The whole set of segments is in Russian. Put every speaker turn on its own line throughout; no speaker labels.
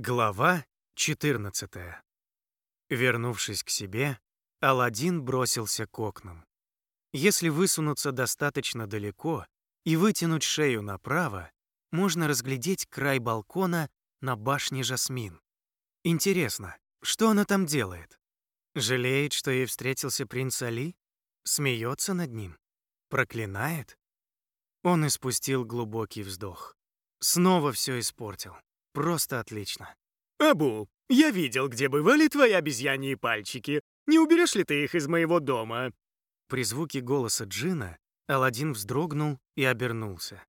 Глава 14. Вернувшись к себе, Аладдин бросился к окнам. Если высунуться достаточно далеко и вытянуть шею направо, можно разглядеть край балкона на башне Жасмин. Интересно, что она там делает? Жалеет, что ей встретился принц Али? Смеется над ним? Проклинает? Он испустил глубокий вздох. Снова все испортил. Просто отлично.
«Абу, я видел, где бывали твои обезьяньи пальчики. Не уберешь ли ты их из моего дома?»
При звуке голоса Джина Аладдин вздрогнул и обернулся.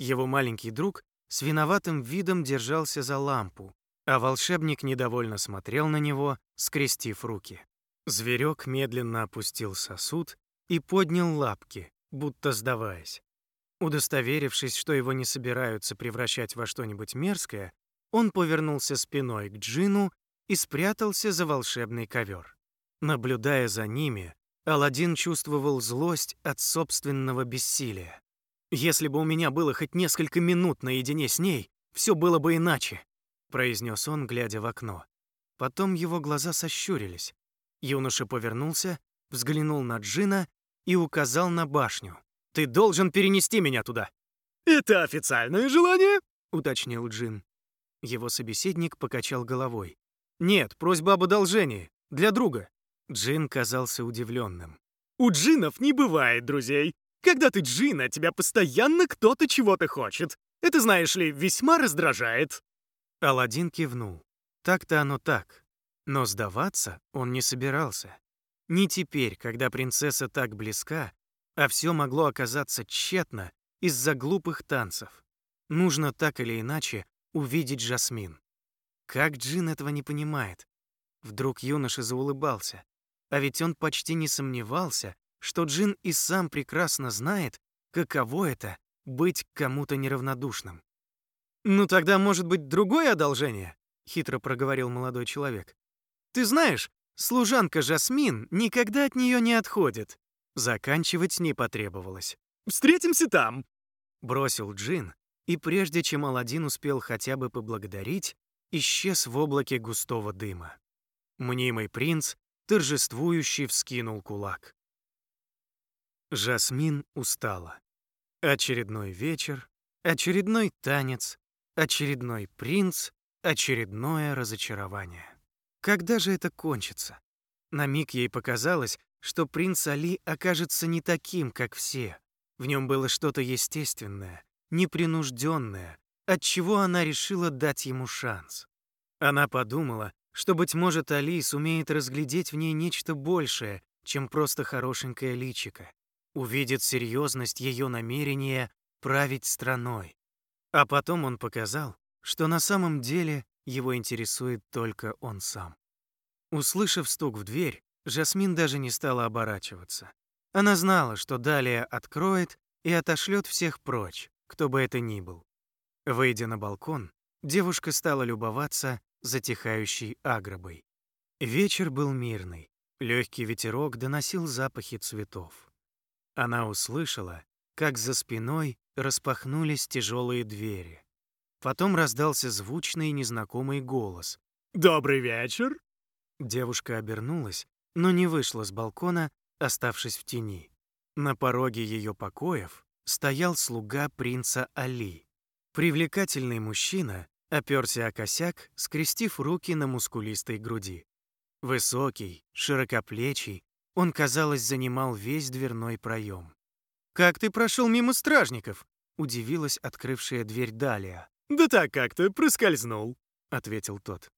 Его маленький друг с виноватым видом держался за лампу, а волшебник недовольно смотрел на него, скрестив руки. Зверек медленно опустил сосуд и поднял лапки, будто сдаваясь. Удостоверившись, что его не собираются превращать во что-нибудь мерзкое, он повернулся спиной к Джину и спрятался за волшебный ковер. Наблюдая за ними, Аладдин чувствовал злость от собственного бессилия. «Если бы у меня было хоть несколько минут наедине с ней, все было бы иначе», произнес он, глядя в окно. Потом его глаза сощурились. Юноша повернулся, взглянул на Джина и указал на башню. Ты должен перенести меня туда».
«Это официальное желание?»
— уточнил Джин. Его собеседник покачал головой. «Нет, просьба об одолжении. Для друга». Джин казался удивленным.
«У джинов не бывает друзей. Когда ты джин, от тебя постоянно кто-то чего-то хочет. Это, знаешь ли, весьма раздражает».
Аладдин кивнул. Так-то оно так. Но сдаваться он не собирался. Не теперь, когда принцесса так близка, а все могло оказаться тщетно из-за глупых танцев. Нужно так или иначе увидеть Жасмин. Как Джин этого не понимает? Вдруг юноша заулыбался. А ведь он почти не сомневался, что Джин и сам прекрасно знает, каково это — быть кому-то неравнодушным. «Ну тогда, может быть, другое одолжение?» — хитро проговорил молодой человек. «Ты знаешь, служанка Жасмин никогда от нее не отходит. Заканчивать не потребовалось.
«Встретимся там!»
Бросил Джин, и прежде чем Аладдин успел хотя бы поблагодарить, исчез в облаке густого дыма. Мнимый принц торжествующе вскинул кулак. Жасмин устала. Очередной вечер, очередной танец, очередной принц, очередное разочарование. Когда же это кончится? На миг ей показалось, что принц Али окажется не таким, как все. В нем было что-то естественное, непринужденное, от чего она решила дать ему шанс. Она подумала, что, быть может, Али сумеет разглядеть в ней нечто большее, чем просто хорошенькое личико, увидит серьезность ее намерения править страной. А потом он показал, что на самом деле его интересует только он сам. Услышав стук в дверь, Жасмин даже не стала оборачиваться. Она знала, что далее откроет и отошлет всех прочь, кто бы это ни был. Выйдя на балкон, девушка стала любоваться затихающей агробой. Вечер был мирный, легкий ветерок доносил запахи цветов. Она услышала, как за спиной распахнулись тяжелые двери. Потом раздался звучный незнакомый голос.
«Добрый вечер!»
Девушка обернулась но не вышла с балкона, оставшись в тени. На пороге ее покоев стоял слуга принца Али. Привлекательный мужчина оперся о косяк, скрестив руки на мускулистой груди. Высокий, широкоплечий, он, казалось, занимал весь дверной проем. «Как ты прошел мимо стражников?» — удивилась открывшая дверь Далия.
«Да так как-то проскользнул», — ответил тот.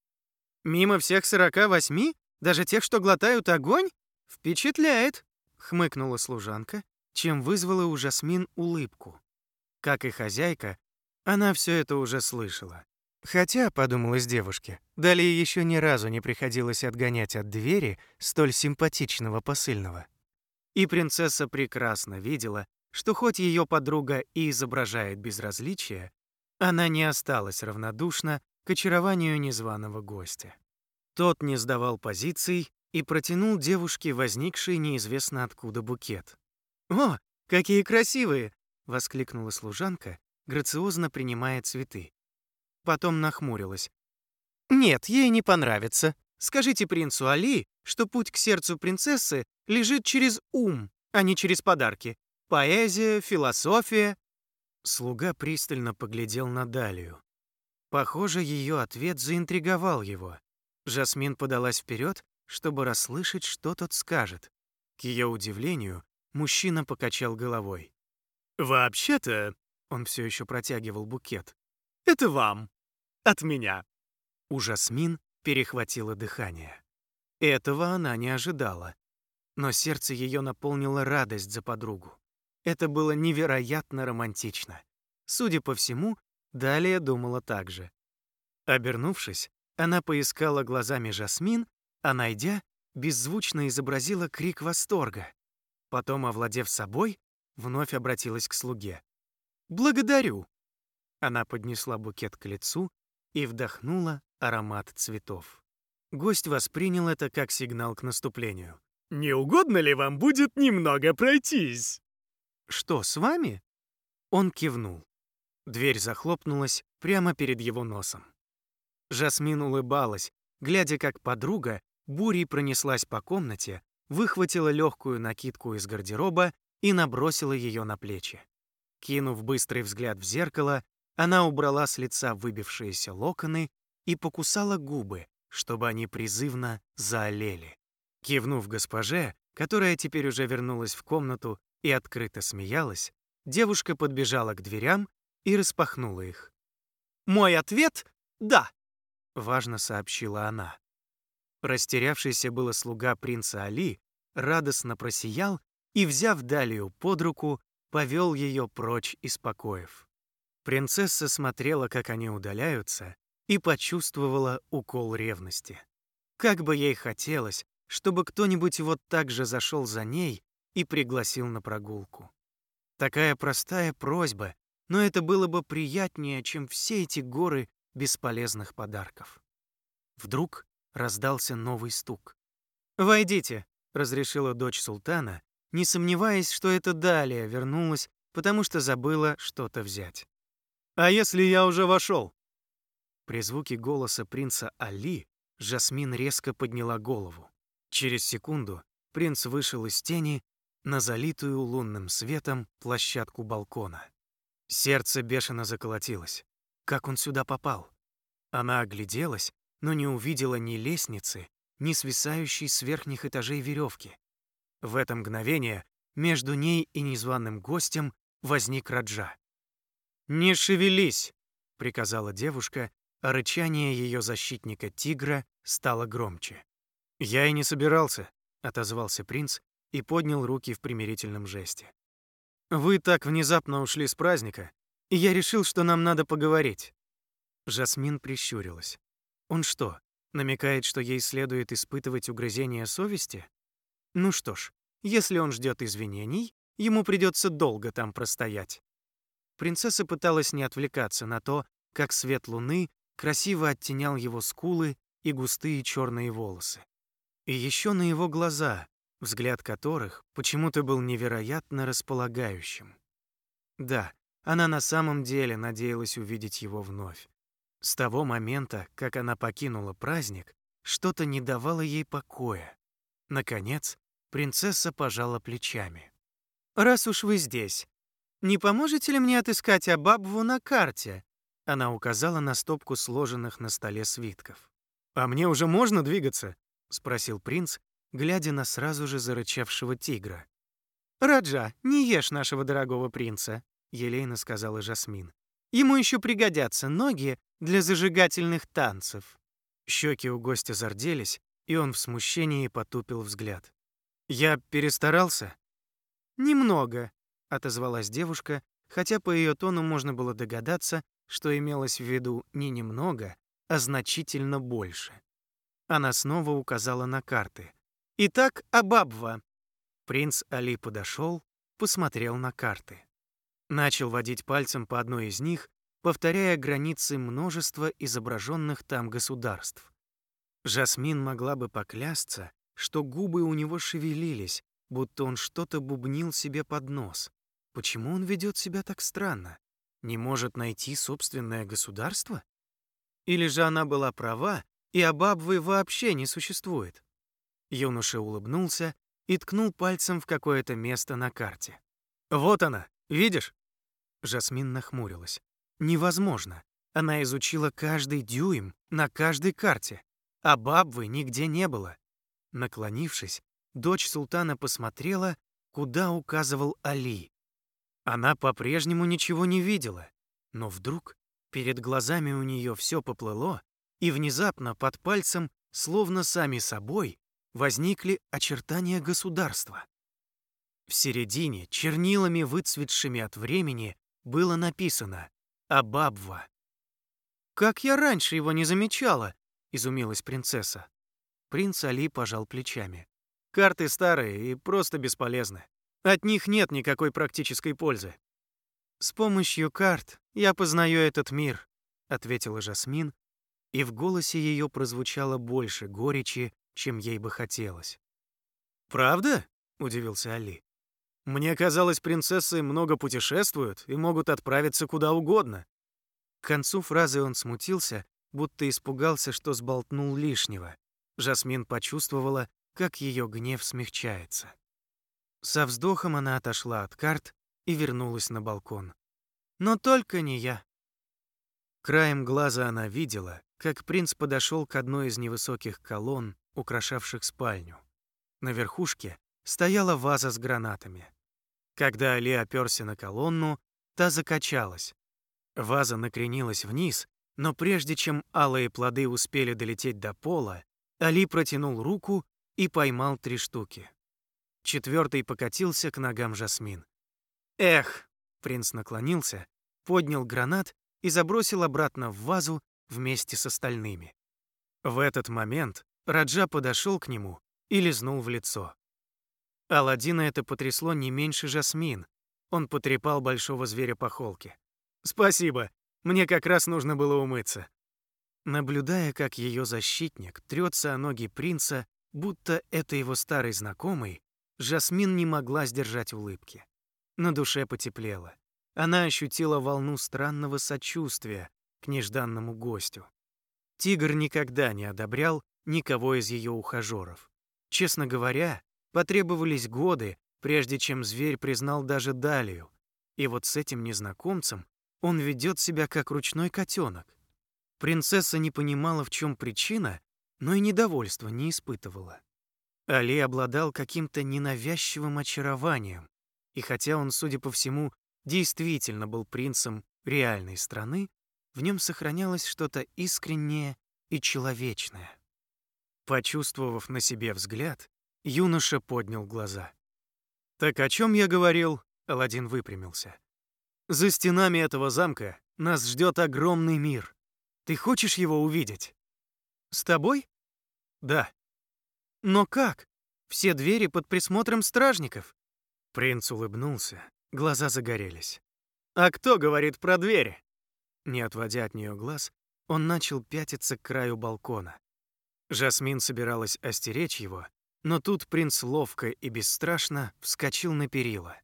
«Мимо всех сорока восьми?» Даже тех, что глотают огонь? Впечатляет, хмыкнула служанка, чем вызвала у Жасмин улыбку. Как и хозяйка, она все это уже слышала. Хотя, подумалось девушке, далее еще ни разу не приходилось отгонять от двери столь симпатичного посыльного. И принцесса прекрасно видела, что хоть ее подруга и изображает безразличие, она не осталась равнодушна к очарованию незваного гостя. Тот не сдавал позиций и протянул девушке возникший неизвестно откуда букет. «О, какие красивые!» — воскликнула служанка, грациозно принимая цветы. Потом нахмурилась. Нет, ей не понравится. Скажите принцу Али, что путь к сердцу принцессы лежит через ум, а не через подарки. Поэзия, философия. Слуга пристально поглядел на Далию. Похоже, ее ответ заинтриговал его. Жасмин подалась вперед, чтобы расслышать, что тот скажет. К ее удивлению, мужчина покачал головой.
«Вообще-то...» — он все еще протягивал букет. «Это вам. От меня».
У Жасмин перехватило дыхание. Этого она не ожидала. Но сердце ее наполнило радость за подругу. Это было невероятно романтично. Судя по всему, Далее думала так же. Обернувшись, она поискала глазами Жасмин, а найдя, беззвучно изобразила крик восторга. Потом, овладев собой, вновь обратилась к слуге. «Благодарю!» Она поднесла букет к лицу и вдохнула аромат цветов. Гость воспринял это как сигнал к наступлению.
«Не угодно ли вам будет немного пройтись?»
«Что, с вами?» Он кивнул. Дверь захлопнулась прямо перед его носом. Жасмин улыбалась, глядя, как подруга бурей пронеслась по комнате, выхватила легкую накидку из гардероба и набросила ее на плечи. Кинув быстрый взгляд в зеркало, она убрала с лица выбившиеся локоны и покусала губы, чтобы они призывно заолели. Кивнув госпоже, которая теперь уже вернулась в комнату и открыто смеялась, девушка подбежала к дверям и распахнула их. «Мой ответ — да», — важно сообщила она. Растерявшийся было слуга принца Али радостно просиял и, взяв Далию под руку, повел ее прочь из покоев. Принцесса смотрела, как они удаляются, и почувствовала укол ревности. Как бы ей хотелось, чтобы кто-нибудь вот так же зашел за ней и пригласил на прогулку. Такая простая просьба, но это было бы приятнее, чем все эти горы бесполезных подарков. Вдруг раздался новый стук. «Войдите», — разрешила дочь султана, не сомневаясь, что это Далия вернулась, потому что забыла что-то взять.
«А если я уже вошел?»
При звуке голоса принца Али Жасмин резко подняла голову. Через секунду принц вышел из тени на залитую лунным светом площадку балкона. Сердце бешено заколотилось. Как он сюда попал? Она огляделась, но не увидела ни лестницы, ни свисающей с верхних этажей веревки. В это мгновение между ней и незваным гостем возник Раджа. «Не шевелись!» — приказала девушка, а рычание ее защитника тигра стало громче. «Я и не собирался», — отозвался принц и поднял руки в примирительном жесте. Вы так внезапно ушли с праздника, и я решил, что нам надо поговорить. Жасмин прищурилась. Он что, намекает, что ей следует испытывать угрызение совести? Ну что ж, если он ждет извинений, ему придется долго там простоять. Принцесса пыталась не отвлекаться на то, как свет луны красиво оттенял его скулы и густые черные волосы. И еще на его глаза, взгляд которых почему-то был невероятно располагающим. Да, она на самом деле надеялась увидеть его вновь. С того момента, как она покинула праздник, что-то не давало ей покоя. Наконец, принцесса пожала плечами. «Раз уж вы здесь, не поможете ли мне отыскать Абабву на карте?» Она указала на стопку сложенных на столе свитков.
«А мне уже можно двигаться?»
— спросил принц, глядя на сразу же зарычавшего тигра. «Раджа, не ешь нашего дорогого принца», — елейно сказала Жасмин. «Ему еще пригодятся ноги для зажигательных танцев». Щеки у гостя зарделись, и он в смущении потупил взгляд. «Я перестарался?» «Немного», — отозвалась девушка, хотя по ее тону можно было догадаться, что имелось в виду не немного, а значительно больше. Она снова указала на карты — Итак, Абабва. Принц Али подошел, посмотрел на карты. Начал водить пальцем по одной из них, повторяя границы множества изображенных там государств. Жасмин могла бы поклясться, что губы у него шевелились, будто он что-то бубнил себе под нос. Почему он ведет себя так странно? Не может найти собственное государство? Или же она была права, и Абабвы вообще не существует? Юноша улыбнулся и ткнул пальцем в какое-то место на карте.
«Вот она, видишь?»
Жасмин нахмурилась. «Невозможно. Она изучила каждый дюйм на каждой карте, а Бабвы нигде не было». Наклонившись, дочь султана посмотрела, куда указывал Али. Она по-прежнему ничего не видела, но вдруг перед глазами у нее все поплыло, и внезапно под пальцем, словно сами собой, возникли очертания государства. В середине, чернилами выцветшими от времени, было написано «Абабва». «Как я раньше его не замечала!» — изумилась принцесса. Принц Али пожал плечами. «Карты старые и просто бесполезны. От них нет никакой практической пользы». «С помощью карт я познаю этот мир», — ответила Жасмин, и в голосе ее прозвучало больше горечи, чем ей бы хотелось.
«Правда?» — удивился Али. «Мне казалось, принцессы много путешествуют и могут отправиться куда угодно».
К концу фразы он смутился, будто испугался, что сболтнул лишнего. Жасмин почувствовала, как ее гнев смягчается. Со вздохом она отошла от карт и вернулась на балкон. Но только не я. Краем глаза она видела, как принц подошел к одной из невысоких колонн, украшавших спальню. На верхушке стояла ваза с гранатами. Когда Али оперся на колонну, та закачалась. Ваза накренилась вниз, но прежде чем алые плоды успели долететь до пола, Али протянул руку и поймал три штуки. Четвертый покатился к ногам Жасмин. «Эх!» — принц наклонился, поднял гранат и забросил обратно в вазу вместе с остальными. В этот момент Раджа подошел к нему и лизнул в лицо. Аладдина это потрясло не меньше Жасмин. Он потрепал большого зверя по холке. «Спасибо, мне как раз нужно было умыться». Наблюдая, как ее защитник трется о ноги принца, будто это его старый знакомый, Жасмин не могла сдержать улыбки. На душе потеплело. Она ощутила волну странного сочувствия к нежданному гостю. Тигр никогда не одобрял никого из ее ухажеров. Честно говоря, потребовались годы, прежде чем зверь признал даже Далию. И вот с этим незнакомцем он ведет себя как ручной котенок. Принцесса не понимала, в чем причина, но и недовольства не испытывала. Али обладал каким-то ненавязчивым очарованием, и хотя он, судя по всему, действительно был принцем реальной страны, в нем сохранялось что-то искреннее и человечное. Почувствовав на себе взгляд, юноша поднял глаза. «Так о чем я говорил?» — Аладдин выпрямился. «За стенами этого замка нас ждет огромный мир. Ты хочешь его увидеть?» «С тобой?» «Да». «Но как? Все двери под присмотром стражников». Принц улыбнулся, глаза загорелись. «А кто говорит про двери?» Не отводя от нее глаз, он начал пятиться к краю балкона. Жасмин собиралась остеречь его, но тут принц ловко и бесстрашно вскочил на перила,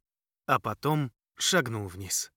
а потом шагнул вниз.